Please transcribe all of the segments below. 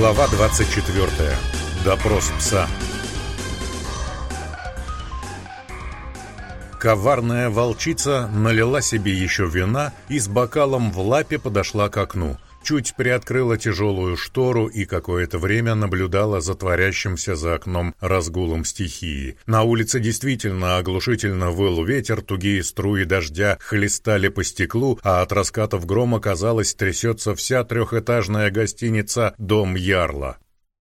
Глава 24. Допрос пса. Коварная волчица налила себе еще вина и с бокалом в лапе подошла к окну. Чуть приоткрыла тяжелую штору и какое-то время наблюдала за творящимся за окном разгулом стихии. На улице действительно оглушительно выл ветер, тугие струи дождя хлестали по стеклу, а от раскатов грома, казалось, трясется вся трехэтажная гостиница «Дом Ярла».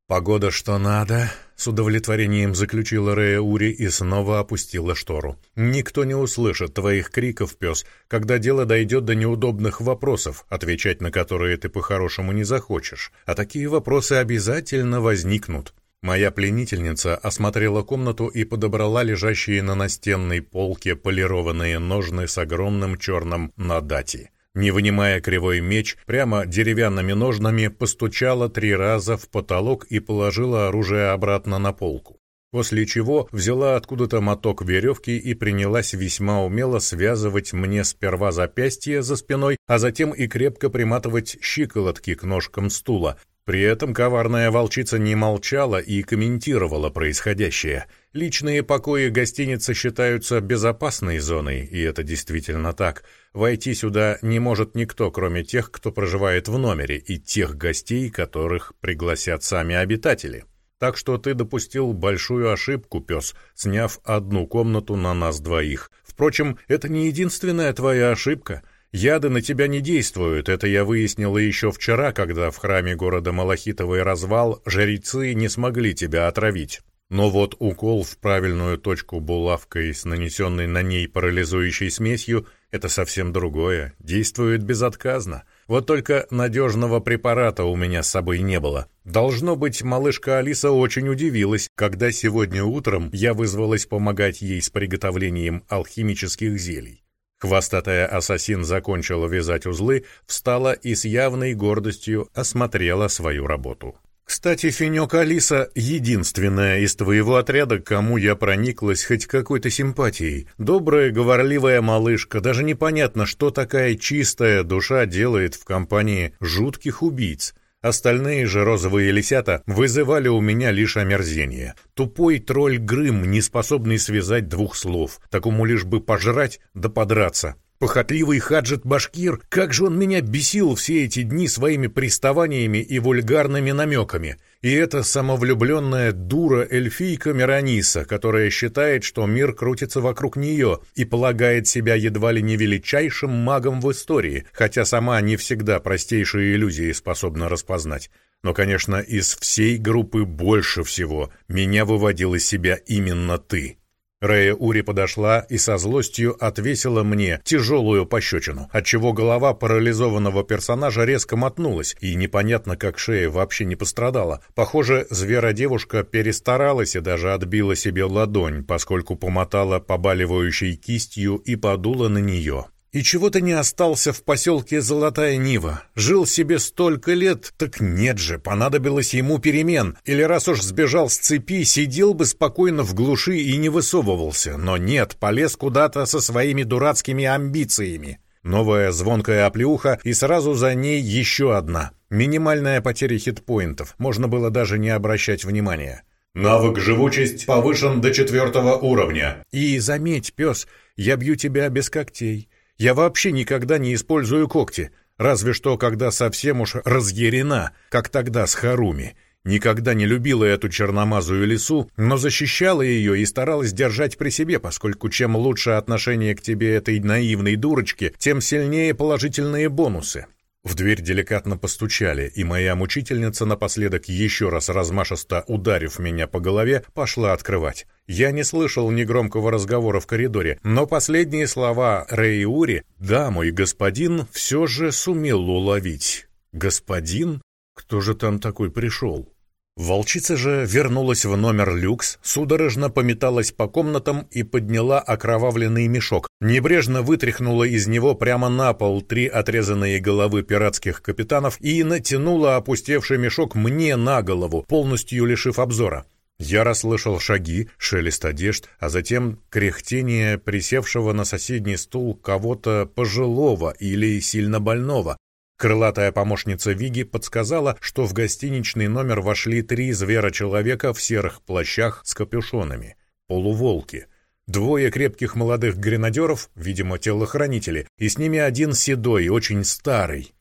«Погода что надо», — с удовлетворением заключила Рея Ури и снова опустила штору. «Никто не услышит твоих криков, пес, когда дело дойдет до неудобных вопросов, отвечать на которые ты по-хорошему не захочешь. А такие вопросы обязательно возникнут». Моя пленительница осмотрела комнату и подобрала лежащие на настенной полке полированные ножны с огромным черным надати. Не вынимая кривой меч, прямо деревянными ножнами постучала три раза в потолок и положила оружие обратно на полку. После чего взяла откуда-то моток веревки и принялась весьма умело связывать мне сперва запястье за спиной, а затем и крепко приматывать щиколотки к ножкам стула, при этом коварная волчица не молчала и комментировала происходящее. Личные покои гостиницы считаются безопасной зоной, и это действительно так. Войти сюда не может никто, кроме тех, кто проживает в номере, и тех гостей, которых пригласят сами обитатели. Так что ты допустил большую ошибку, пес, сняв одну комнату на нас двоих. Впрочем, это не единственная твоя ошибка — Яды на тебя не действуют, это я выяснила еще вчера, когда в храме города Малахитовый развал жрецы не смогли тебя отравить. Но вот укол в правильную точку булавкой с нанесенной на ней парализующей смесью — это совсем другое, действует безотказно. Вот только надежного препарата у меня с собой не было. Должно быть, малышка Алиса очень удивилась, когда сегодня утром я вызвалась помогать ей с приготовлением алхимических зелий. Хвостатая ассасин закончила вязать узлы, встала и с явной гордостью осмотрела свою работу. «Кстати, Финек Алиса — единственная из твоего отряда, кому я прониклась хоть какой-то симпатией. Добрая, говорливая малышка, даже непонятно, что такая чистая душа делает в компании жутких убийц. Остальные же розовые лисята вызывали у меня лишь омерзение. Тупой тролль Грым, не способный связать двух слов, такому лишь бы пожрать да подраться. Похотливый Хаджет Башкир, как же он меня бесил все эти дни своими приставаниями и вульгарными намеками. И эта самовлюбленная дура-эльфийка Мирониса, которая считает, что мир крутится вокруг нее и полагает себя едва ли не величайшим магом в истории, хотя сама не всегда простейшие иллюзии способна распознать. Но, конечно, из всей группы больше всего меня выводил из себя именно ты. Рея Ури подошла и со злостью отвесила мне тяжелую пощечину, отчего голова парализованного персонажа резко мотнулась, и непонятно, как шея вообще не пострадала. Похоже, звера-девушка перестаралась и даже отбила себе ладонь, поскольку помотала побаливающей кистью и подула на нее. И чего ты не остался в поселке Золотая Нива? Жил себе столько лет, так нет же, понадобилось ему перемен. Или раз уж сбежал с цепи, сидел бы спокойно в глуши и не высовывался. Но нет, полез куда-то со своими дурацкими амбициями. Новая звонкая оплеуха, и сразу за ней еще одна. Минимальная потеря хитпоинтов, можно было даже не обращать внимания. Навык «Живучесть» повышен до четвертого уровня. И заметь, пес, я бью тебя без когтей. Я вообще никогда не использую когти, разве что когда совсем уж разъярена, как тогда с Харуми. Никогда не любила эту черномазую лису, но защищала ее и старалась держать при себе, поскольку чем лучше отношение к тебе этой наивной дурочки, тем сильнее положительные бонусы. В дверь деликатно постучали, и моя мучительница напоследок, еще раз размашисто ударив меня по голове, пошла открывать. Я не слышал негромкого разговора в коридоре, но последние слова Рейури «Да, мой господин» все же сумел уловить. «Господин? Кто же там такой пришел?» Волчица же вернулась в номер люкс, судорожно пометалась по комнатам и подняла окровавленный мешок, небрежно вытряхнула из него прямо на пол три отрезанные головы пиратских капитанов и натянула опустевший мешок мне на голову, полностью лишив обзора. Я расслышал шаги, шелест одежд, а затем кряхтение присевшего на соседний стул кого-то пожилого или сильно больного, Крылатая помощница Виги подсказала, что в гостиничный номер вошли три звера-человека в серых плащах с капюшонами. Полуволки. Двое крепких молодых гренадеров, видимо, телохранители, и с ними один седой, очень старый.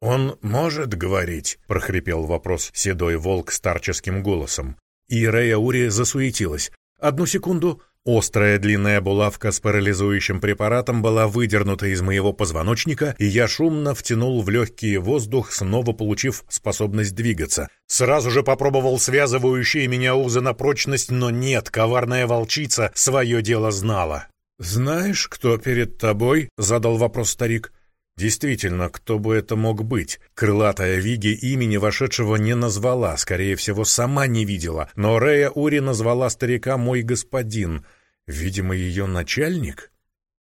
«Он может говорить?» — прохрипел вопрос седой волк старческим голосом. И Рея Ури засуетилась. «Одну секунду!» Острая длинная булавка с парализующим препаратом была выдернута из моего позвоночника, и я шумно втянул в легкий воздух, снова получив способность двигаться. Сразу же попробовал связывающие меня узы на прочность, но нет, коварная волчица свое дело знала. «Знаешь, кто перед тобой?» — задал вопрос старик. Действительно, кто бы это мог быть? Крылатая Виги имени вошедшего не назвала, скорее всего, сама не видела, но Рея Ури назвала старика «мой господин». Видимо, ее начальник?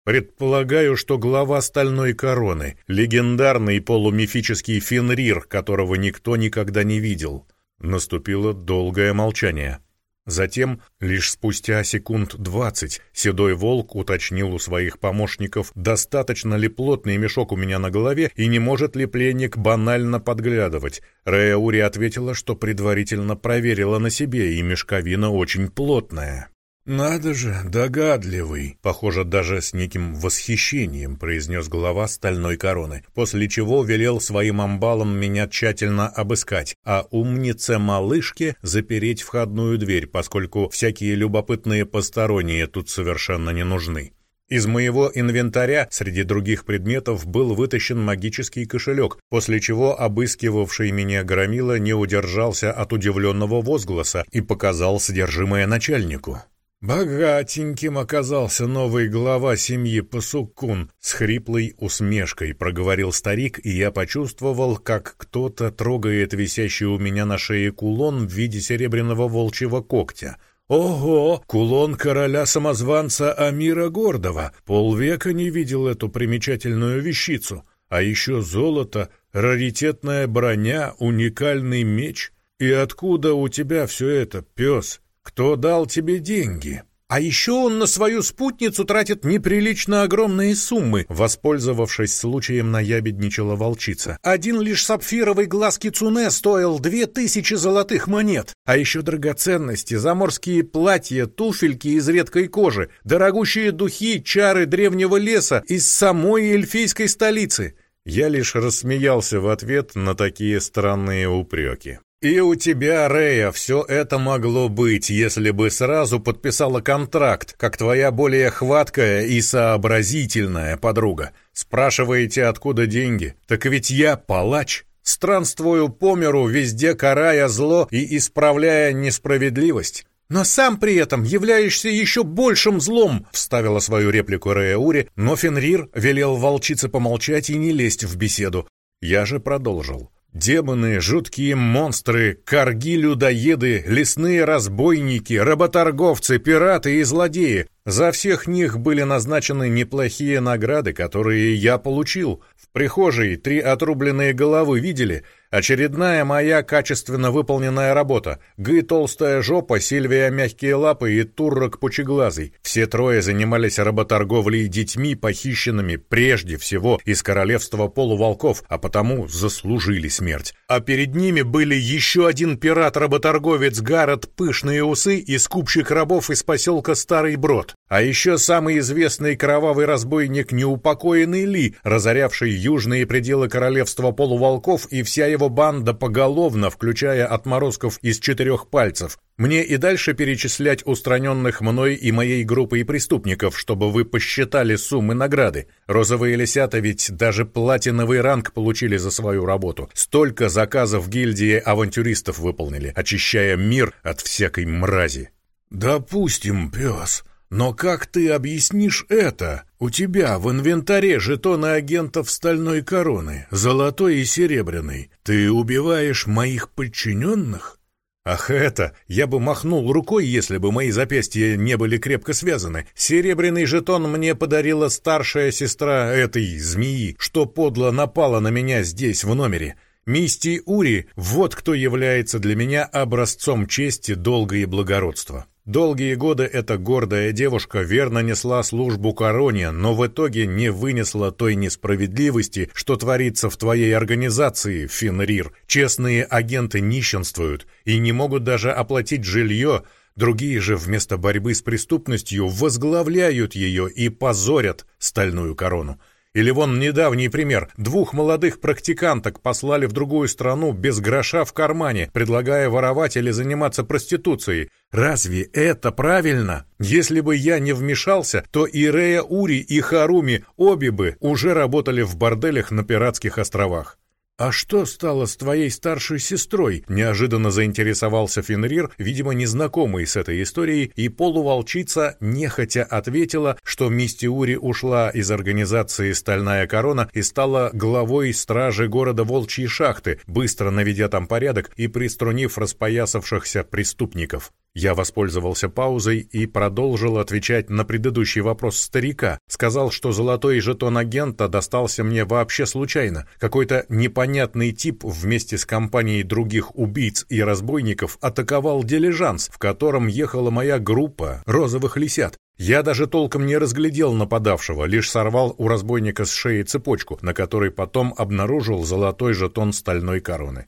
Предполагаю, что глава Стальной Короны, легендарный полумифический Фенрир, которого никто никогда не видел. Наступило долгое молчание. Затем, лишь спустя секунд двадцать, седой волк уточнил у своих помощников, достаточно ли плотный мешок у меня на голове и не может ли пленник банально подглядывать. Рея Ури ответила, что предварительно проверила на себе, и мешковина очень плотная. «Надо же, догадливый!» Похоже, даже с неким восхищением произнес глава стальной короны, после чего велел своим амбалам меня тщательно обыскать, а умнице-малышке запереть входную дверь, поскольку всякие любопытные посторонние тут совершенно не нужны. Из моего инвентаря среди других предметов был вытащен магический кошелек, после чего обыскивавший меня громила не удержался от удивленного возгласа и показал содержимое начальнику. «Богатеньким оказался новый глава семьи Пасукун», — с хриплой усмешкой проговорил старик, и я почувствовал, как кто-то трогает висящий у меня на шее кулон в виде серебряного волчьего когтя. «Ого! Кулон короля-самозванца Амира Гордова! Полвека не видел эту примечательную вещицу. А еще золото, раритетная броня, уникальный меч. И откуда у тебя все это, пес?» Кто дал тебе деньги? А еще он на свою спутницу тратит неприлично огромные суммы, воспользовавшись случаем наябедничала волчица. Один лишь сапфировый глаз кицуне стоил две тысячи золотых монет. А еще драгоценности, заморские платья, туфельки из редкой кожи, дорогущие духи, чары древнего леса из самой эльфийской столицы. Я лишь рассмеялся в ответ на такие странные упреки. И у тебя, Рея, все это могло быть, если бы сразу подписала контракт, как твоя более хваткая и сообразительная подруга. Спрашиваете, откуда деньги? Так ведь я палач. Странствую по миру, везде карая зло и исправляя несправедливость. «Но сам при этом являешься еще большим злом!» — вставила свою реплику Рея Ури, но Фенрир велел волчице помолчать и не лезть в беседу. Я же продолжил. Демоны, жуткие монстры, корги-людоеды, лесные разбойники, работорговцы, пираты и злодеи. За всех них были назначены неплохие награды, которые я получил. В прихожей три отрубленные головы видели — Очередная моя качественно выполненная работа. Гы толстая жопа, Сильвия мягкие лапы и Туррок пучеглазый. Все трое занимались работорговлей детьми, похищенными прежде всего из королевства полуволков, а потому заслужили смерть. А перед ними были еще один пират-работорговец Гаррет Пышные Усы и скупщик рабов из поселка Старый Брод. А еще самый известный кровавый разбойник неупокоенный Ли, разорявший южные пределы королевства полуволков и вся его банда поголовно, включая отморозков из четырех пальцев. Мне и дальше перечислять устраненных мной и моей группой преступников, чтобы вы посчитали суммы награды. Розовые лисята ведь даже платиновый ранг получили за свою работу. Столько заказов гильдии авантюристов выполнили, очищая мир от всякой мрази. «Допустим, пес», но как ты объяснишь это? У тебя в инвентаре жетоны агентов стальной короны, золотой и серебряный. Ты убиваешь моих подчиненных? Ах это, я бы махнул рукой, если бы мои запястья не были крепко связаны. Серебряный жетон мне подарила старшая сестра этой змеи, что подло напала на меня здесь, в номере. Мисти Ури, вот кто является для меня образцом чести, долга и благородства. Долгие годы эта гордая девушка верно несла службу короне, но в итоге не вынесла той несправедливости, что творится в твоей организации, Фенрир. Честные агенты нищенствуют и не могут даже оплатить жилье, другие же вместо борьбы с преступностью возглавляют ее и позорят стальную корону. Или вон недавний пример. Двух молодых практиканток послали в другую страну без гроша в кармане, предлагая воровать или заниматься проституцией. Разве это правильно? Если бы я не вмешался, то и Рея Ури, и Харуми обе бы уже работали в борделях на пиратских островах. «А что стало с твоей старшей сестрой?» — неожиданно заинтересовался Фенрир, видимо, незнакомый с этой историей, и полуволчица нехотя ответила, что Мистиури ушла из организации «Стальная корона» и стала главой стражи города Волчьей шахты, быстро наведя там порядок и приструнив распоясавшихся преступников. Я воспользовался паузой и продолжил отвечать на предыдущий вопрос старика. Сказал, что золотой жетон агента достался мне вообще случайно. Какой-то непонятный тип вместе с компанией других убийц и разбойников атаковал дилижанс, в котором ехала моя группа розовых лисят. Я даже толком не разглядел нападавшего, лишь сорвал у разбойника с шеи цепочку, на которой потом обнаружил золотой жетон стальной короны.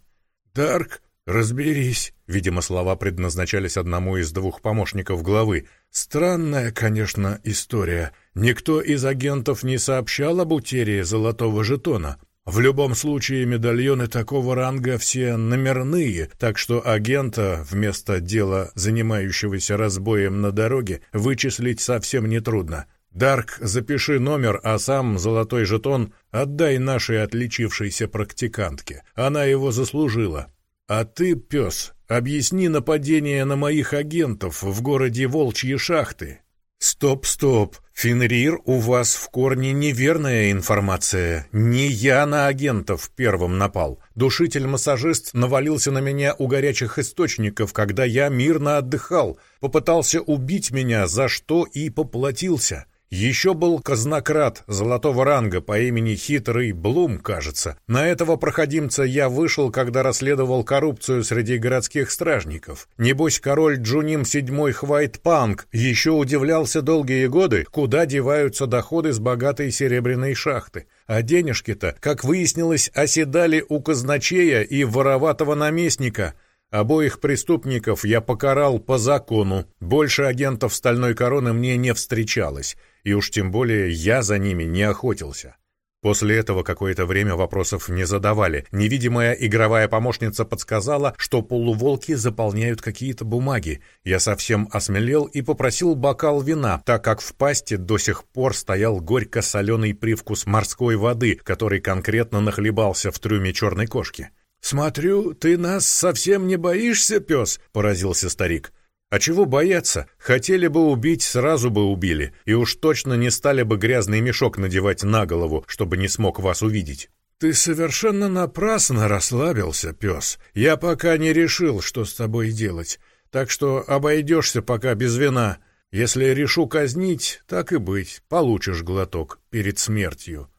«Дарк, разберись!» Видимо, слова предназначались одному из двух помощников главы. Странная, конечно, история. Никто из агентов не сообщал об утере золотого жетона. В любом случае, медальоны такого ранга все номерные, так что агента вместо дела, занимающегося разбоем на дороге, вычислить совсем нетрудно. «Дарк, запиши номер, а сам золотой жетон отдай нашей отличившейся практикантке. Она его заслужила. А ты, пес, объясни нападение на моих агентов в городе Волчьи шахты. Стоп, стоп. Фенрир, у вас в корне неверная информация. Не я на агентов первым напал. Душитель-массажист навалился на меня у горячих источников, когда я мирно отдыхал. Попытался убить меня, за что и поплатился. Еще был казнократ золотого ранга по имени Хитрый Блум, кажется. На этого проходимца я вышел, когда расследовал коррупцию среди городских стражников. Небось, король Джуним VII Хвайт Панк еще удивлялся долгие годы, куда деваются доходы с богатой серебряной шахты. А денежки-то, как выяснилось, оседали у казначея и вороватого наместника — Обоих преступников я покарал по закону. Больше агентов Стальной Короны мне не встречалось и уж тем более я за ними не охотился. После этого какое-то время вопросов не задавали. Невидимая игровая помощница подсказала, что полуволки заполняют какие-то бумаги. Я совсем осмелел и попросил бокал вина, так как в пасти до сих пор стоял горько-соленый привкус морской воды, который конкретно нахлебался в трюме черной кошки. «Смотрю, ты нас совсем не боишься, пес?» — поразился старик. А чего бояться? Хотели бы убить, сразу бы убили, и уж точно не стали бы грязный мешок надевать на голову, чтобы не смог вас увидеть. Ты совершенно напрасно расслабился, пес. Я пока не решил, что с тобой делать, так что обойдешься пока без вина. Если решу казнить, так и быть, получишь глоток перед смертью.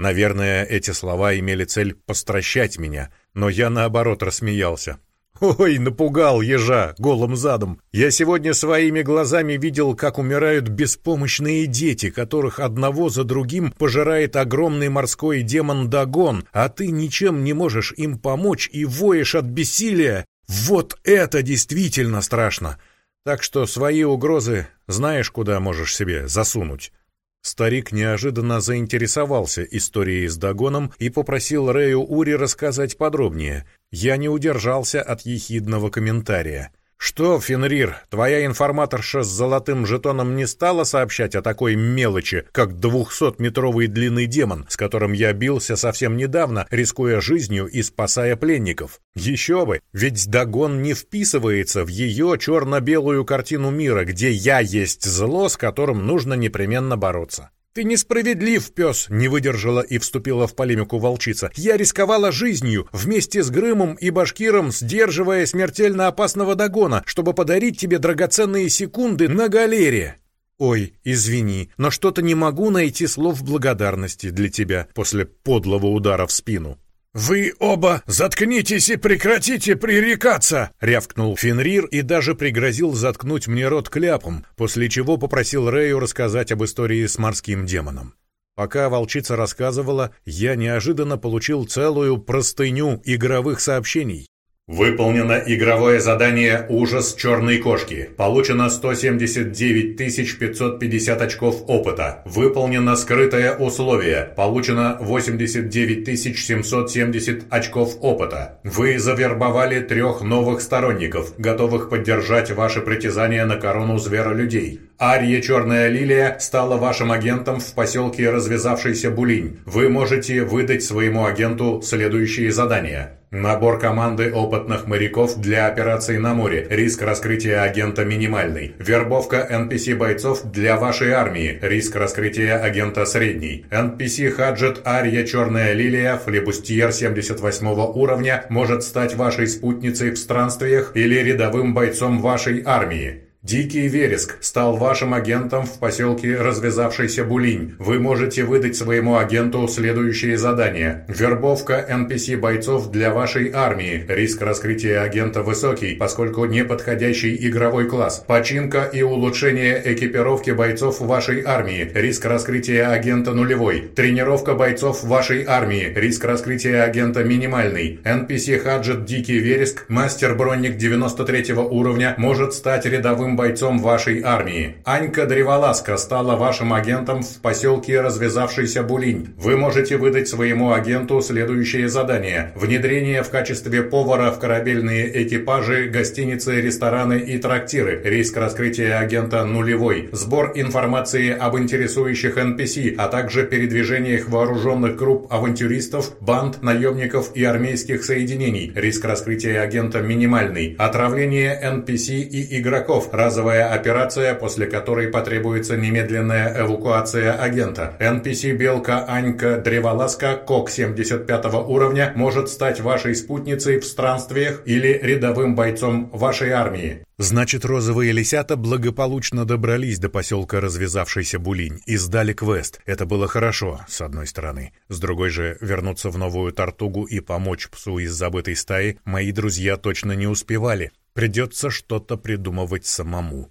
Наверное, эти слова имели цель постращать меня, но я наоборот рассмеялся. Ой, напугал ежа голым задом. Я сегодня своими глазами видел, как умирают беспомощные дети, которых одного за другим пожирает огромный морской демон Дагон, а ты ничем не можешь им помочь и воешь от бессилия. Вот это действительно страшно. Так что свои угрозы знаешь, куда можешь себе засунуть. Старик неожиданно заинтересовался историей с Дагоном и попросил Рэю Ури рассказать подробнее. Я не удержался от ехидного комментария. «Что, Фенрир, твоя информаторша с золотым жетоном не стала сообщать о такой мелочи, как двухсотметровый длинный демон, с которым я бился совсем недавно, рискуя жизнью и спасая пленников? Еще бы, ведь Дагон не вписывается в ее черно-белую картину мира, где я есть зло, с которым нужно непременно бороться». «Ты несправедлив, пес!» — не выдержала и вступила в полемику волчица. «Я рисковала жизнью, вместе с Грымом и Башкиром, сдерживая смертельно опасного догона, чтобы подарить тебе драгоценные секунды на галере!» «Ой, извини, но что-то не могу найти слов благодарности для тебя после подлого удара в спину». «Вы оба заткнитесь и прекратите пререкаться!» — рявкнул Фенрир и даже пригрозил заткнуть мне рот кляпом, после чего попросил Рэю рассказать об истории с морским демоном. Пока волчица рассказывала, я неожиданно получил целую простыню игровых сообщений. Выполнено игровое задание «Ужас черной кошки». Получено 179 550 очков опыта. Выполнено скрытое условие. Получено 89 770 очков опыта. Вы завербовали трех новых сторонников, готовых поддержать ваши притязания на корону зверолюдей. Ария Черная Лилия стала вашим агентом в поселке Развязавшийся Булинь. Вы можете выдать своему агенту следующие задания. Набор команды опытных моряков для операций на море. Риск раскрытия агента минимальный. Вербовка NPC-бойцов для вашей армии. Риск раскрытия агента средний. NPC Хаджет Ария Черная Лилия Флебустьер 78 уровня может стать вашей спутницей в странствиях или рядовым бойцом вашей армии. Дикий Вереск стал вашим агентом в поселке Развязавшийся Булинь. Вы можете выдать своему агенту следующие задания. Вербовка NPC-бойцов для вашей армии. Риск раскрытия агента высокий, поскольку неподходящий игровой класс. Починка и улучшение экипировки бойцов вашей армии. Риск раскрытия агента нулевой. Тренировка бойцов вашей армии. Риск раскрытия агента минимальный. NPC Хаджет Дикий Вереск, мастер-бронник 93 уровня, может стать рядовым новым бойцом вашей армии. Анька Древоласка стала вашим агентом в поселке Развязавшийся Булинь. Вы можете выдать своему агенту следующее задание. Внедрение в качестве повара в корабельные экипажи, гостиницы, рестораны и трактиры. Риск раскрытия агента нулевой. Сбор информации об интересующих NPC, а также передвижениях вооруженных групп авантюристов, банд, наемников и армейских соединений. Риск раскрытия агента минимальный. Отравление NPC и игроков разовая операция, после которой потребуется немедленная эвакуация агента. NPC Белка Анька Древоласка Кок 75 уровня может стать вашей спутницей в странствиях или рядовым бойцом вашей армии. Значит, розовые лисята благополучно добрались до поселка развязавшийся Булинь и сдали квест. Это было хорошо, с одной стороны. С другой же, вернуться в новую Тартугу и помочь псу из забытой стаи мои друзья точно не успевали. Придется что-то придумывать самому.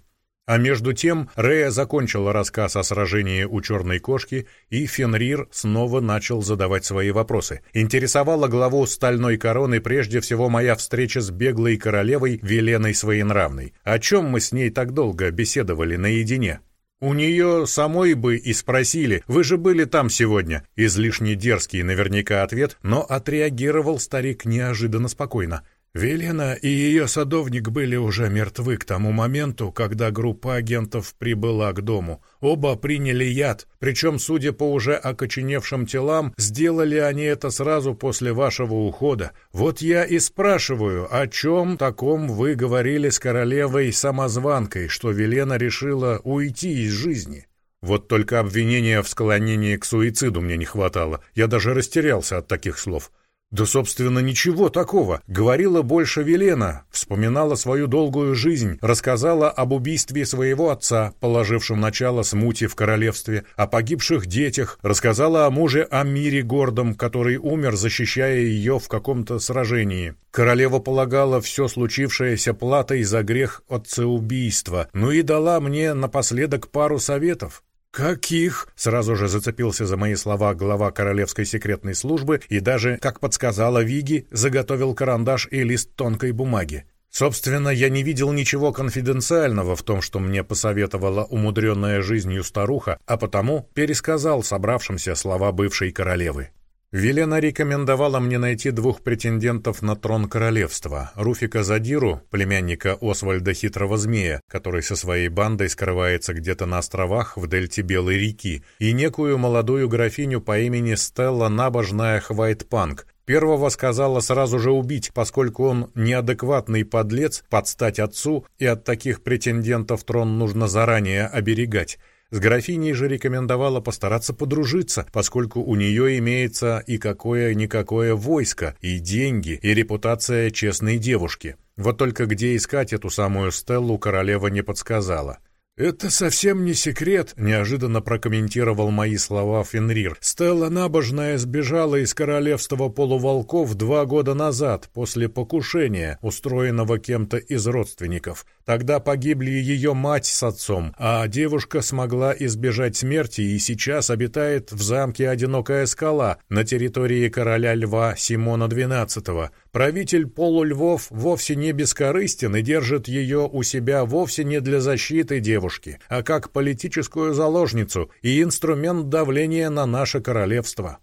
А между тем Рея закончила рассказ о сражении у черной кошки, и Фенрир снова начал задавать свои вопросы. Интересовала главу стальной короны прежде всего моя встреча с беглой королевой Веленой Своенравной. О чем мы с ней так долго беседовали наедине? У нее самой бы и спросили, вы же были там сегодня. Излишне дерзкий наверняка ответ, но отреагировал старик неожиданно спокойно. Велена и ее садовник были уже мертвы к тому моменту, когда группа агентов прибыла к дому. Оба приняли яд, причем, судя по уже окоченевшим телам, сделали они это сразу после вашего ухода. Вот я и спрашиваю, о чем таком вы говорили с королевой-самозванкой, что Велена решила уйти из жизни? Вот только обвинения в склонении к суициду мне не хватало. Я даже растерялся от таких слов. Да, собственно, ничего такого. Говорила больше Велена, вспоминала свою долгую жизнь, рассказала об убийстве своего отца, положившем начало смуте в королевстве, о погибших детях, рассказала о муже Амире Гордом, который умер, защищая ее в каком-то сражении. Королева полагала все случившееся платой за грех отцеубийства, ну и дала мне напоследок пару советов. «Каких?» — сразу же зацепился за мои слова глава Королевской секретной службы и даже, как подсказала Виги, заготовил карандаш и лист тонкой бумаги. Собственно, я не видел ничего конфиденциального в том, что мне посоветовала умудренная жизнью старуха, а потому пересказал собравшимся слова бывшей королевы. Велена рекомендовала мне найти двух претендентов на трон королевства. Руфика Задиру, племянника Освальда Хитрого Змея, который со своей бандой скрывается где-то на островах в дельте Белой реки, и некую молодую графиню по имени Стелла Набожная Хвайтпанк. Первого сказала сразу же убить, поскольку он неадекватный подлец, подстать отцу, и от таких претендентов трон нужно заранее оберегать. С графиней же рекомендовала постараться подружиться, поскольку у нее имеется и какое-никакое войско, и деньги, и репутация честной девушки. Вот только где искать эту самую Стеллу королева не подсказала. «Это совсем не секрет», — неожиданно прокомментировал мои слова Фенрир. «Стелла Набожная сбежала из королевства полуволков два года назад, после покушения, устроенного кем-то из родственников. Тогда погибли ее мать с отцом, а девушка смогла избежать смерти и сейчас обитает в замке Одинокая скала на территории короля льва Симона XII. Правитель полульвов вовсе не бескорыстен и держит ее у себя вовсе не для защиты девушки, а как политическую заложницу и инструмент давления на наше королевство.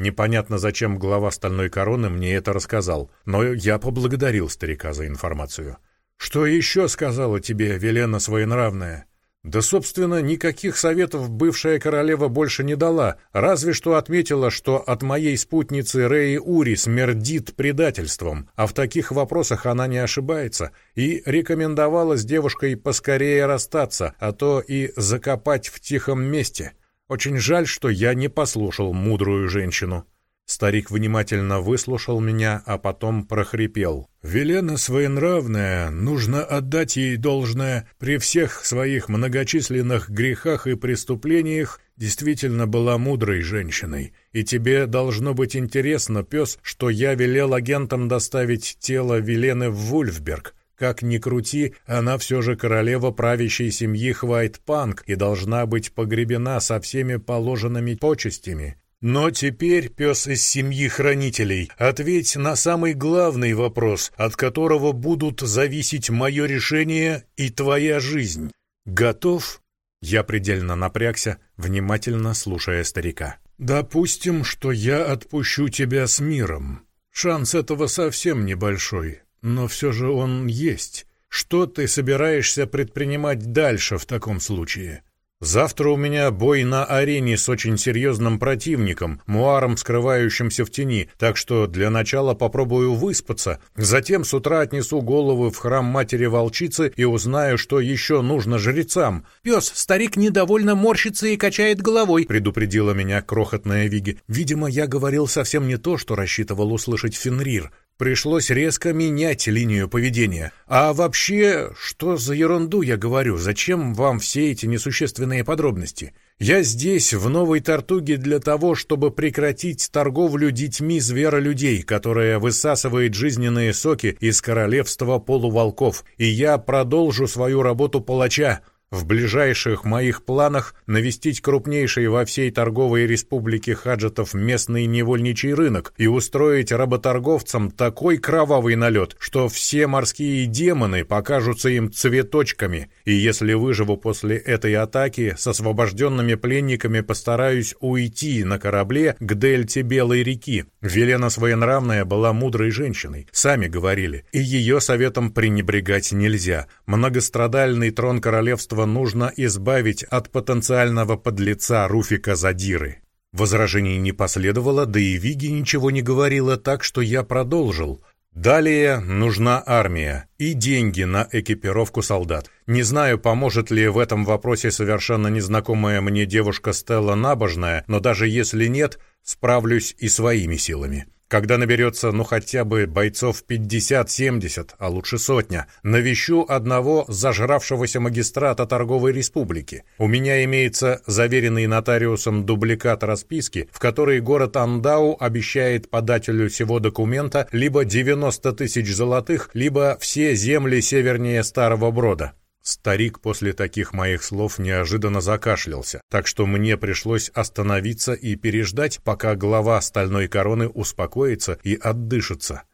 Непонятно, зачем глава Стальной Короны мне это рассказал, но я поблагодарил старика за информацию. «Что еще сказала тебе Велена Своенравная?» Да, собственно, никаких советов бывшая королева больше не дала, разве что отметила, что от моей спутницы Реи Ури смердит предательством, а в таких вопросах она не ошибается, и рекомендовала с девушкой поскорее расстаться, а то и закопать в тихом месте. Очень жаль, что я не послушал мудрую женщину. Старик внимательно выслушал меня, а потом прохрипел. «Велена своенравная, нужно отдать ей должное, при всех своих многочисленных грехах и преступлениях действительно была мудрой женщиной. И тебе должно быть интересно, пес, что я велел агентам доставить тело Велены в Вульфберг». Как ни крути, она все же королева правящей семьи Хвайт-Панк и должна быть погребена со всеми положенными почестями. Но теперь, пес из семьи хранителей, ответь на самый главный вопрос, от которого будут зависеть мое решение и твоя жизнь. Готов? Я предельно напрягся, внимательно слушая старика. «Допустим, что я отпущу тебя с миром. Шанс этого совсем небольшой, но все же он есть. Что ты собираешься предпринимать дальше в таком случае?» Завтра у меня бой на арене с очень серьезным противником, муаром, скрывающимся в тени, так что для начала попробую выспаться. Затем с утра отнесу головы в храм матери-волчицы и узнаю, что еще нужно жрецам. «Пес, старик недовольно морщится и качает головой», — предупредила меня крохотная Виги. Видимо, я говорил совсем не то, что рассчитывал услышать Фенрир. Пришлось резко менять линию поведения. А вообще, что за ерунду я говорю? Зачем вам все эти несущественные подробности? Я здесь, в Новой Тартуге, для того, чтобы прекратить торговлю детьми зверолюдей, которая высасывает жизненные соки из королевства полуволков, и я продолжу свою работу палача, в ближайших моих планах навестить крупнейший во всей торговой республике хаджатов местный невольничий рынок и устроить работорговцам такой кровавый налет, что все морские демоны покажутся им цветочками, и если выживу после этой атаки, с освобожденными пленниками постараюсь уйти на корабле к дельте Белой реки. Велена Своенравная была мудрой женщиной, сами говорили, и ее советом пренебрегать нельзя. Многострадальный трон королевства этого нужно избавить от потенциального подлеца Руфика Задиры. Возражений не последовало, да и Виги ничего не говорила, так что я продолжил. Далее нужна армия и деньги на экипировку солдат. Не знаю, поможет ли в этом вопросе совершенно незнакомая мне девушка Стелла Набожная, но даже если нет, справлюсь и своими силами. Когда наберется, ну, хотя бы бойцов 50-70, а лучше сотня, навещу одного зажравшегося магистрата торговой республики. У меня имеется заверенный нотариусом дубликат расписки, в которой город Андау обещает подателю всего документа либо 90 тысяч золотых, либо все земли севернее Старого Брода. Старик после таких моих слов неожиданно закашлялся, так что мне пришлось остановиться и переждать, пока глава стальной короны успокоится и отдышится.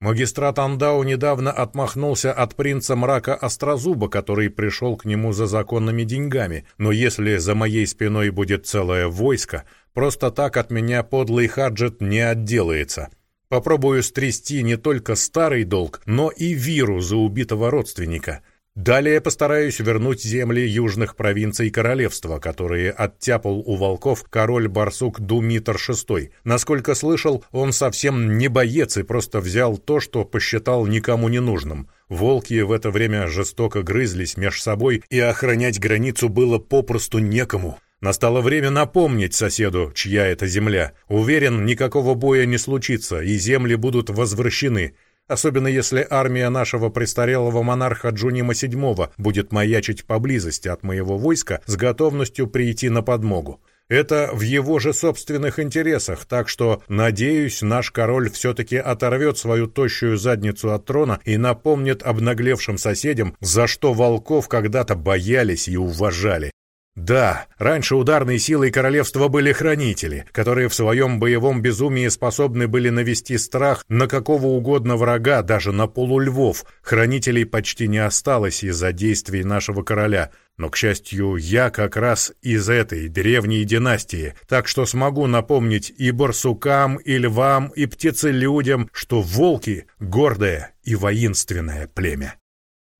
Магистрат Андау недавно отмахнулся от принца мрака Острозуба, который пришел к нему за законными деньгами, но если за моей спиной будет целое войско, просто так от меня подлый Хаджет не отделается. Попробую стрясти не только старый долг, но и виру за убитого родственника — Далее постараюсь вернуть земли южных провинций королевства, которые оттяпал у волков король-барсук Думитр VI. Насколько слышал, он совсем не боец и просто взял то, что посчитал никому не нужным. Волки в это время жестоко грызлись меж собой, и охранять границу было попросту некому. Настало время напомнить соседу, чья это земля. Уверен, никакого боя не случится, и земли будут возвращены. Особенно если армия нашего престарелого монарха Джунима VII будет маячить поблизости от моего войска с готовностью прийти на подмогу. Это в его же собственных интересах, так что, надеюсь, наш король все-таки оторвет свою тощую задницу от трона и напомнит обнаглевшим соседям, за что волков когда-то боялись и уважали. Да, раньше ударной силой королевства были хранители, которые в своем боевом безумии способны были навести страх на какого угодно врага, даже на полульвов. Хранителей почти не осталось из-за действий нашего короля. Но, к счастью, я как раз из этой древней династии, так что смогу напомнить и барсукам, и львам, и птицелюдям, что волки — гордое и воинственное племя.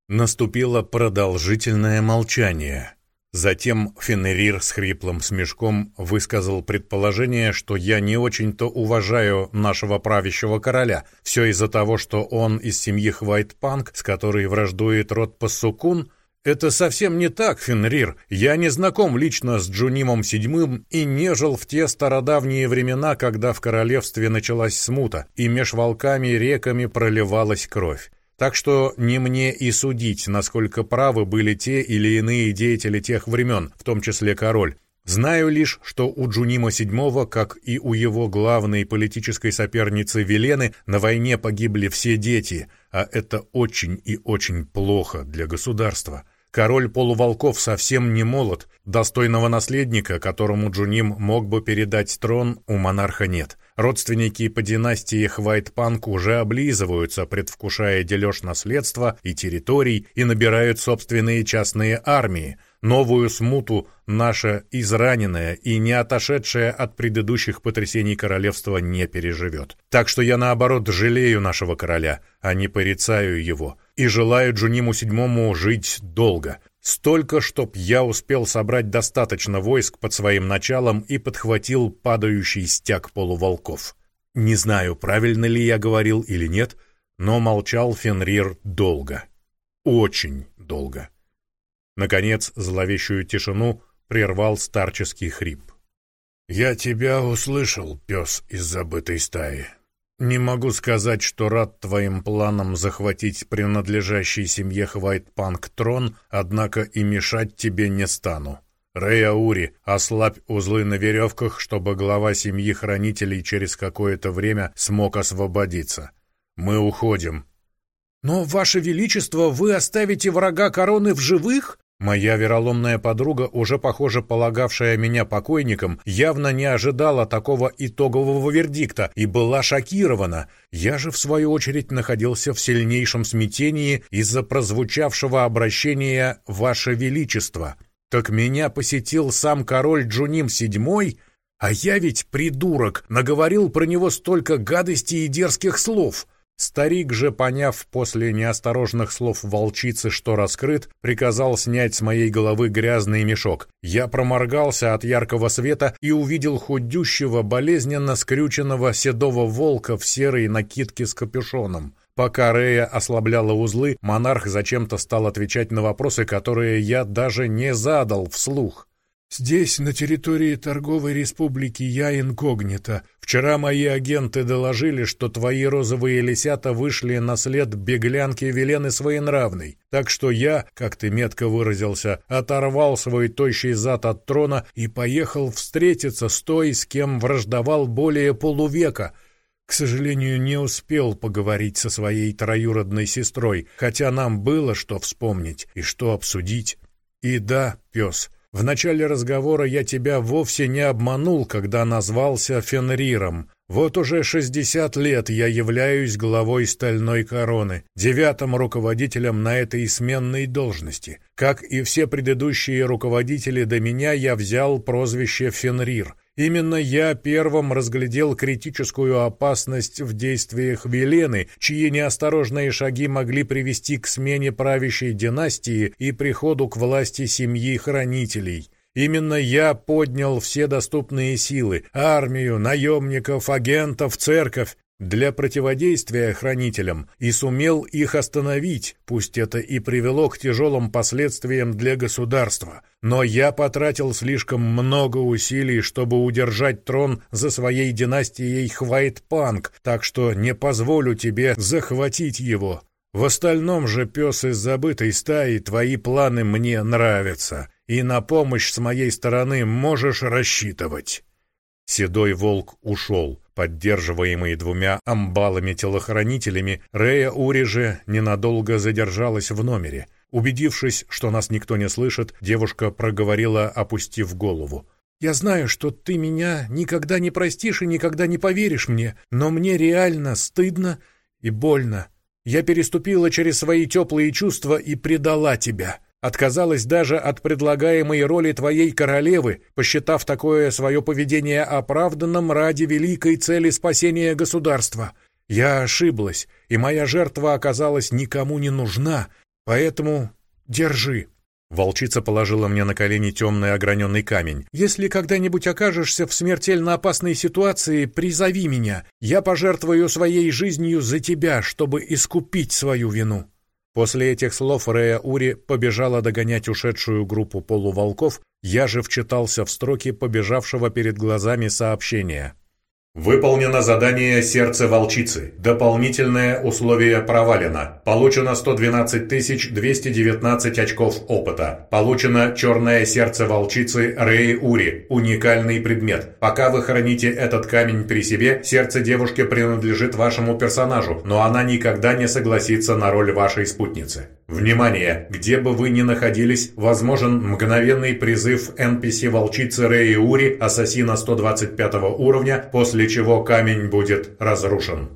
Наступило продолжительное молчание — Затем Фенрир с хриплым смешком высказал предположение, что я не очень-то уважаю нашего правящего короля. Все из-за того, что он из семьи Хвайтпанк, с которой враждует род Пассукун. Это совсем не так, Фенрир. Я не знаком лично с Джунимом VII и не жил в те стародавние времена, когда в королевстве началась смута, и меж волками и реками проливалась кровь. Так что не мне и судить, насколько правы были те или иные деятели тех времен, в том числе король. Знаю лишь, что у Джунима VII, как и у его главной политической соперницы Велены, на войне погибли все дети, а это очень и очень плохо для государства. Король полуволков совсем не молод, достойного наследника, которому Джуним мог бы передать трон, у монарха нет. Родственники по династии Хвайтпанк уже облизываются, предвкушая дележ наследства и территорий, и набирают собственные частные армии. Новую смуту наша израненная и не отошедшая от предыдущих потрясений королевства не переживет. Так что я, наоборот, жалею нашего короля, а не порицаю его, и желаю Джуниму VII жить долго, Столько, чтоб я успел собрать достаточно войск под своим началом и подхватил падающий стяг полуволков. Не знаю, правильно ли я говорил или нет, но молчал Фенрир долго. Очень долго. Наконец, зловещую тишину прервал старческий хрип. «Я тебя услышал, пес из забытой стаи. «Не могу сказать, что рад твоим планам захватить принадлежащий семье Хвайтпанк трон, однако и мешать тебе не стану. Рэй ослабь узлы на веревках, чтобы глава семьи хранителей через какое-то время смог освободиться. Мы уходим». «Но, Ваше Величество, вы оставите врага короны в живых?» Моя вероломная подруга, уже, похоже, полагавшая меня покойником, явно не ожидала такого итогового вердикта и была шокирована. Я же, в свою очередь, находился в сильнейшем смятении из-за прозвучавшего обращения «Ваше Величество». Так меня посетил сам король Джуним VII, а я ведь, придурок, наговорил про него столько гадостей и дерзких слов — Старик же, поняв после неосторожных слов волчицы, что раскрыт, приказал снять с моей головы грязный мешок. Я проморгался от яркого света и увидел худющего, болезненно скрюченного седого волка в серой накидке с капюшоном. Пока Рея ослабляла узлы, монарх зачем-то стал отвечать на вопросы, которые я даже не задал вслух. Здесь, на территории торговой республики, я инкогнито. Вчера мои агенты доложили, что твои розовые лисята вышли на след беглянки Велены Своенравной. Так что я, как ты метко выразился, оторвал свой тощий зад от трона и поехал встретиться с той, с кем враждовал более полувека. К сожалению, не успел поговорить со своей троюродной сестрой, хотя нам было что вспомнить и что обсудить. И да, пес — в начале разговора я тебя вовсе не обманул, когда назвался Фенриром. Вот уже 60 лет я являюсь главой Стальной Короны, девятым руководителем на этой сменной должности. Как и все предыдущие руководители до меня, я взял прозвище Фенрир — Именно я первым разглядел критическую опасность в действиях Велены, чьи неосторожные шаги могли привести к смене правящей династии и приходу к власти семьи хранителей. Именно я поднял все доступные силы — армию, наемников, агентов, церковь. Для противодействия хранителям и сумел их остановить, пусть это и привело к тяжелым последствиям для государства. Но я потратил слишком много усилий, чтобы удержать трон за своей династией Хвайт-Панк, так что не позволю тебе захватить его. В остальном же, пес из забытой стаи, твои планы мне нравятся, и на помощь с моей стороны можешь рассчитывать». Седой волк ушел. Поддерживаемый двумя амбалами-телохранителями, Рея Ури же ненадолго задержалась в номере. Убедившись, что нас никто не слышит, девушка проговорила, опустив голову. «Я знаю, что ты меня никогда не простишь и никогда не поверишь мне, но мне реально стыдно и больно. Я переступила через свои теплые чувства и предала тебя. Отказалась даже от предлагаемой роли твоей королевы, посчитав такое свое поведение оправданным ради великой цели спасения государства. Я ошиблась, и моя жертва оказалась никому не нужна, поэтому держи». Волчица положила мне на колени темный ограненный камень. «Если когда-нибудь окажешься в смертельно опасной ситуации, призови меня. Я пожертвую своей жизнью за тебя, чтобы искупить свою вину». После этих слов Рея Ури побежала догонять ушедшую группу полуволков, я же вчитался в строки побежавшего перед глазами сообщения. Выполнено задание «Сердце волчицы». Дополнительное условие провалено. Получено 112 219 очков опыта. Получено «Черное сердце волчицы» Рэй Ури. Уникальный предмет. Пока вы храните этот камень при себе, сердце девушки принадлежит вашему персонажу, но она никогда не согласится на роль вашей спутницы. Внимание! Где бы вы ни находились, возможен мгновенный призыв NPC-волчицы Рэй Ури, ассасина 125 уровня, после чего камень будет разрушен.